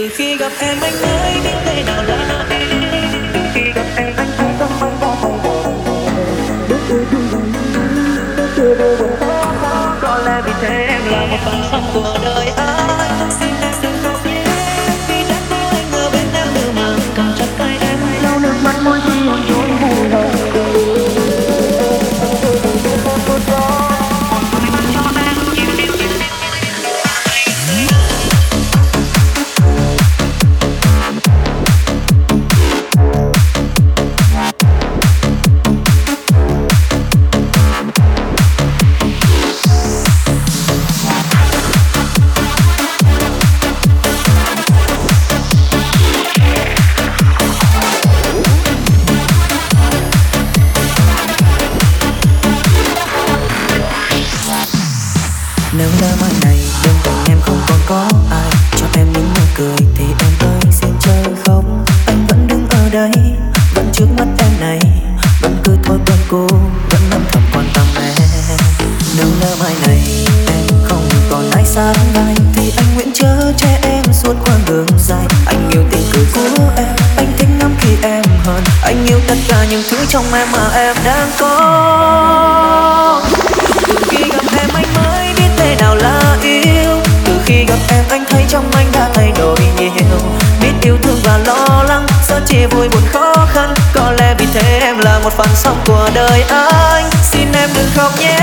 từ khi gặp em anh mới biết thế nào là từ khi gặp em anh thấy tâm anh đã thay đổi bước yêu đương lần yêu đương có lẽ vì thế em là một phần sống của đời anh đừng khóc nhé.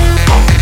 Oh.